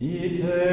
Yeah.